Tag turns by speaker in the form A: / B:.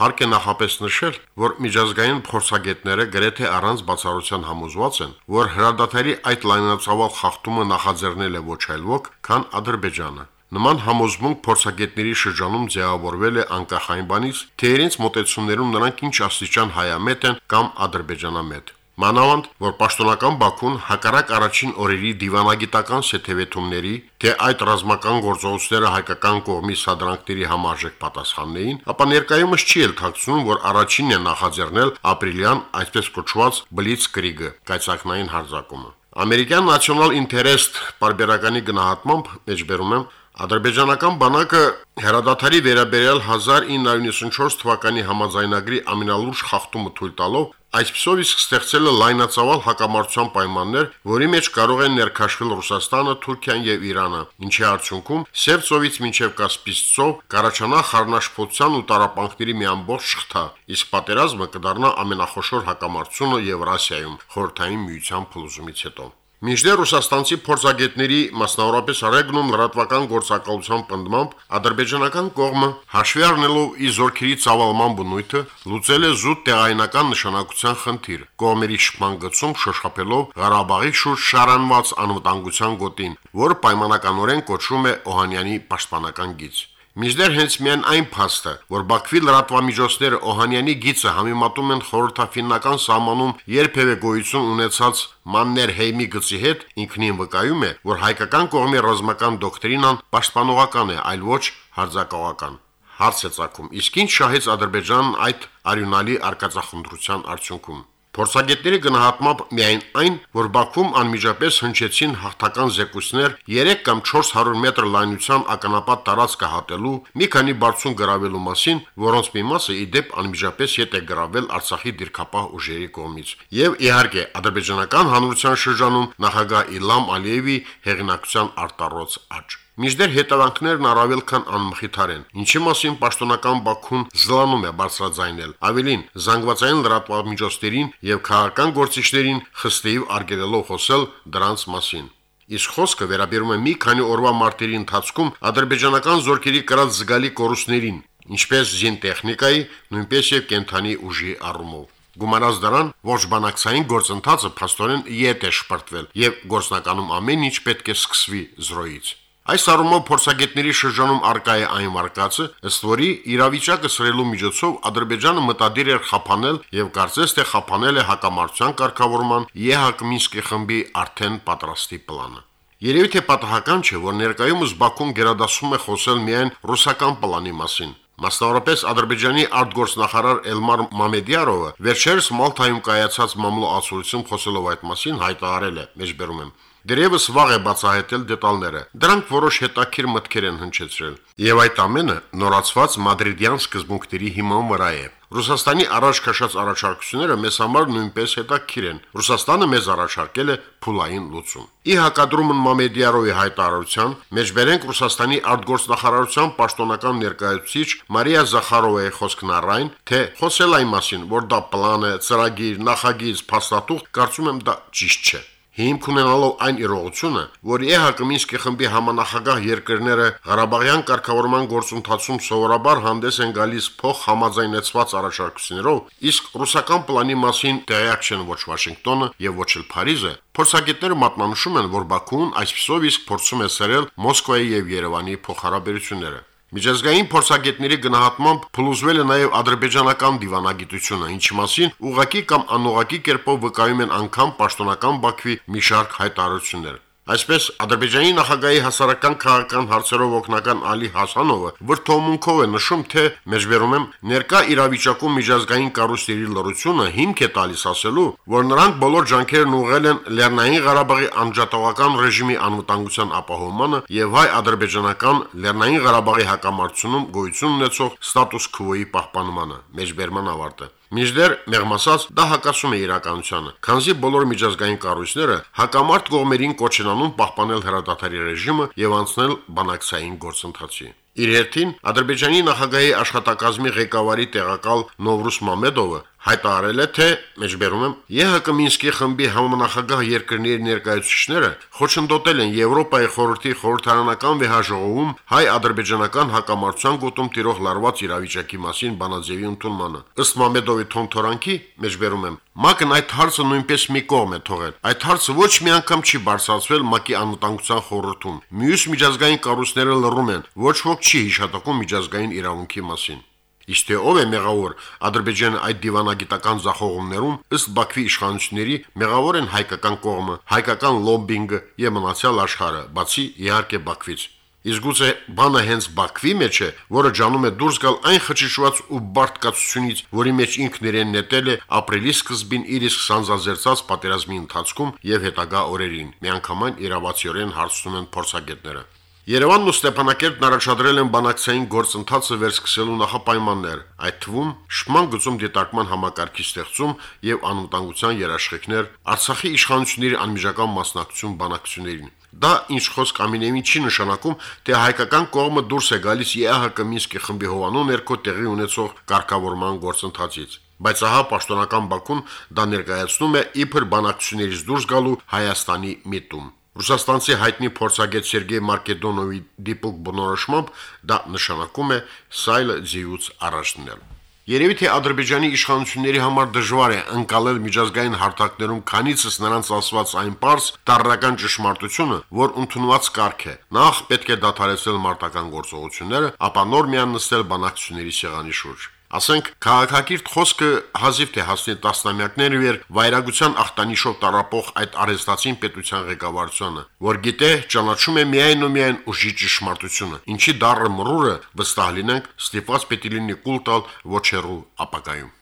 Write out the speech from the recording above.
A: Հարկ է նախապես նշել, որ միջազգային փորձագետները գրեթե առանց բացառության համոզված են, որ հրադադարի այդ լայնածավալ խախտումը նախաձեռնել է ոչ այլ ոք, քան Ադրբեջանը։ Նման համոզմունք փորձագետների շրջանում ձևավորվել է անկախ այն բանից, թե իրենց մտեցումներում նրանք ինչ աստիճան հայամետ են կամ ադրբեջանամետ։ Մանավանդ, որ պաշտոնական Բաքուն հակառակ առաջին օրերի դիվանագիտական սեթևեթումների, թե այդ ռազմական գործողությունները հայկական կողմի սադրանքների համարժեք պատասխաններին, ապա ներկայումս չի էլ թաքցնում, որ առաջինն է նախաձեռնել ապրիլյան այսպես կոչված Blitzkrieg-ը, կայծակնային հարձակումը։ Ամերիկյան National Interest բարբերականի գնահատմամբ մեջբերում եմ. Ադրբեջանական բանակը հերադադարի վերաբերյալ 1994 թվականի համաձայնագրի ամենալուրջ խախտումը թույլ տալով այսպիսով իսկ ստեղծել է լայնածավալ հակամարտության պայմաններ, որի մեջ կարող են ներքաշվել Ռուսաստանը, Թուրքիան եւ Իրանը, ինչի արդյունքում Սևծովից մինչև Կասպից ծով կառաջանա խառնաշփոթության ու տարապանքների մի ամբողջ շղթա, իսկ պատերազմը կդառնա ամենախոշոր հակամարտությունը Եվրասիայում խորհրդային միության փլուզումից հետո։ Մինչդեռ ռուսաստանցի փորձագետների մասնավորապես Ռեգնում լրատվական գործակալության պնդմամբ ադրբեջանական կողմը հաշվի առնելով ի զորքերի ծավալման բնույթը լուծել է զուտ տեղայնական նշանակության խնդիր կողմերի շփման գծում շոշափելով Ղարաբաղի շուրջ շարանված անվտանգության գոտին, որը պայմանականորեն կոչվում է Օհանյանի պաշտպանական գիծ։ Միջդեռ հենց միայն այն փաստը, որ Բաքվի լրատվամիջոցները Օհանյանի գիծը համեմատում են խորհրդաֆիննական սահմանում երբևէ գոյություն ունեցած Մաններհեյմի գծի հետ, ինքնին վկայում է, որ հայկական կողմի ռազմական դոկտրինան պաշտպանողական է, այլ ոչ հարձակողական հարց է ցակում։ Իսկ ինչ շահեց Ադրբեջանն այդ արյունալի արկածախնդրության արդյունքում։ Փորձագետների գնահատմամբ միայն այն, որ Բաքվում անմիջապես հնչեցին հաղթական զեկույցներ 3 կամ 400 մետր լայնության ականապատ տարածքը հատելու, մի քանի բարձուն գրավելու մասին, որոնց մի մասը ի դեպ անմիջապես ետ է գրավել Արցախի դիրքապահ ուժերի կողմից։ Եվ իհարկե ադրբեջանական հանրության շրջանում նախագահ Իլham Ալիևի հեղինակության արտառոց աճ։ Միջդեռ հետևանքներն առավել քան անմխիթար են, ինչի մասին պաշտոնական Բաքուն զլանում է բարձրաձայնել։ Ավելին, զանգվածային լրատվամիջոցներին եւ քաղաքական գործիչներին խստիվ արգելելով խոսել դրանց մասին։ Իսկ խոսքը վերաբերում է մի քանի օրվա մարտերի ընթացքում ադրբեջանական զորքերի կրած զգալի կորուստներին, ինչպես զինտեխնիկայի, նույնպես եւ կենթանի ուժի առումով։ Գումանած դրան ոչ բանակցային գործընթացը փաստորեն իետ է շպրտվել եւ գործնականում ամեն ինչ պետք է սկսվի զրոյից։ Այս առումով փորձագետների շրջանում արկա է այն վարկածը, ըստ որի իրավիճակը սրելու միջոցով Ադրբեջանը մտադիր էր խափանել եւ կարծես թե խափանել է հակամարտության կարգավորման ԵՀԿ Մինսկի խմբի արդեն պատրաստի պլանը։ Երևի թե պատահական չէ, որ ներկայումս Բաքուն գերադասում է խոսել միայն ռուսական պլանի մասին։ Մասնավորապես Ադրբեջանի արտգործնախարար Էլմար Մամեդիարովը վերջերս Մալթայում կայացած մամլո ասուլիսում խոսելով այդ մասին հայտարարել է. «Մեջբերում եմ Դերևս վաղ է բացահայտել դետալները։ Դրանք որոշ հետաքրիր մտքեր են հնչեցրել։ Եվ այդ ամենը նորացված մադրիդյան սկզբունքների հիման վրա է։ Ռուսաստանի առաջ քաշած առաջարկությունները մեզ համար նույնպես հետաքրիր են։ Ռուսաստանը մեզ առաջարկել է փուլային լուծում։ Ի հակադրումն Մամեդիարովի հայտարարության, մեջբերենք Ռուսաստանի արտգործնախարարության պաշտոնական ներկայացուցիչ Մարիա Զախարովայի խոսքն առայն, թե խոսել այն մասին, որ դա պլան է, ծրագիր, նախագիծ, փաստաթուղթ, կարծում եմ դա ճիշտ չէ հիմք ունենալով այն իրողությունը, որ ԵՀԿ Մինսկի խմբի համանախագահ երկրները Ղարաբաղյան կարգավորման գործընթացում սովորաբար հանդես են գալիս փոխ համաձայնեցված առաջարկություններով, իսկ ռուսական պլանի մասին տեղյակ չեն ոչ Վաշինգտոնը եւ ոչ էլ Փարիզը, փորձագետները մատնանշում են, որ Բաքուն այսպիսով իսկ փորձում է սերել Մոսկվայի եւ Երևանի փոխհարաբերությունները։ Միջազգային փորձագետների գնահատմամբ փլուզվել է նաև ադրբեջանական դիվանագիտությունը, ինչի մասին ուղակի կամ անուղակի կերպով վկայում են անգամ պաշտոնական Բաքվի մի շարք հայտարարություններ։ Այսպես Ադրբեջանի նախագահի հասարակական քաղաքական հարցերով օգնական Ալի Հասանովը վրթոմունքով է նշում, թե մեջբերում եմ ներկա իրավիճակում միջազգային կառույցների լրությունը հիմք է տալիս ասելու, որ նրանք բոլոր ջանքերն ուղղել են Լեռնային Ղարաբաղի անջատողական ռեժիմի անվտանգության ապահովմանը եւ հայ-ադրբեջանական Լեռնային Ղարաբաղի հակամարտությունում գոյություն ունեցող ստատուս քվոյի պահպանմանը։ Մեջբերման ավարտը Միջդեռ մեղմասած դա հակասում է իրականությանը, քանզի բոլոր միջազգային կառույցները հակամարտ կողմերին կոչ են անում պահպանել հրադադարի ռեժիմը եւ անցնել բանակցային գործընթացի։ Իր հերթին Ադրբեջանի նախագահի աշխատակազմի ղեկավարի տեղակալ Նովրուս Մամեդովը հայտարարել է, թե մեջբերում եմ. ԵՀԿ Մինսկի խմբի համանախագահ երկրների ներկայացուցիչները խոչընդոտել են Եվրոպայի խորհրդի խորհրդարանական վեհաժողովում հայ-ադրբեջանական հակամարտության գոտում տիրող լարված իրավիճակի մասին բանաձևի ընդունմանը։ Ըստ Մամեդովի թոնթորանքի, մեջբերում եմ, ՄԱԿ-ն այդ հարցը նույնպես մի կողմ է թողել։ Այդ հարցը ոչ մի անգամ չի բարձրացվել ՄԱԿ-ի անվտանգության խորհրդում։ Մյուս միջազգային կառույցները լռում են, ոչ ոք չի հիշատակում միջազգային իրավունքի մասին։ Իսկ թե ով է մեղավոր Ադրբեջանը այդ դիվանագիտական զախողումներում, ըստ Բաքվի իշխանությունների, մեղավոր են հայկական կողմը, հայկական լոբբինգը եւ մնացյալ աշխարհը, բացի իհարկե Բաքվից։ Իսկ գուցե բանը հենց Բաքվի մեջ է, որը ջանում է դուրս գալ այն խճճված ու բարդկացությունից, որի մեջ ինքն իրեն նետել է ապրիլի սկզբին իր իսկ սանձազերծած պատերազմի ընթացքում եւ հետագա օրերին։ Միանգամայն իրավացիորեն հարցնում են փորձագետները։ Երևանն ու Ստեփանակերտն առաջադրել են բանակցային գործընթացը վերսկսելու նախապայմաններ, այդ թվում շփման գծում դիտարկման համակարգի ստեղծում եւ անվտանգության երաշխիքներ, Արցախի իշխանությունների անմիջական մասնակցություն բանակցություններին։ Դա ինչ խոսք ամենևին չի նշանակում, թե հայկական կողմը դուրս է գալիս ԵԱՀԿ Մինսկի խմբի հովանու ներքո տեղի ունեցող կարգավորման գործընթացից բայց ահա պաշտոնական Բաքուն դա ներկայացնում է իբր բանակցություններից դուրս գալու Հայաստանի միտում։ Ռուսաստանցի հայտնի փորձագետ Սերգեյ Մարկեդոնովի դիպուկ բնորոշմամբ դա նշանակում է սայլը ձիուց առաջնել։ Երևի թե Ադրբեջանի իշխանությունների համար դժվար է ընկալել միջազգային հարթակներում քանիցս նրանց ասված այն པարս տարրական ճշմարտությունը, որ ընդունված կարգ է։ Նախ պետք է դադարեցնել մարտական գործողությունները, ապա նոր միան նստել բանակցությունների սեղանի շուրջ։ Ասենք քաղաքակիրթ խոսքը հազիվ թե հասնի տասնամյակների վեր վայրագության ախտանիշով տարապող այդ արհեստացին պետության ղեկավարությունը, որ գիտե ճանաչում է միայն ու միայն ուժի ճշմարտությունը, ինչի դառը մռուրը վստահ լինենք ստիպված պետք է լինի կուլ տալ ոչ հեռու ապակայում։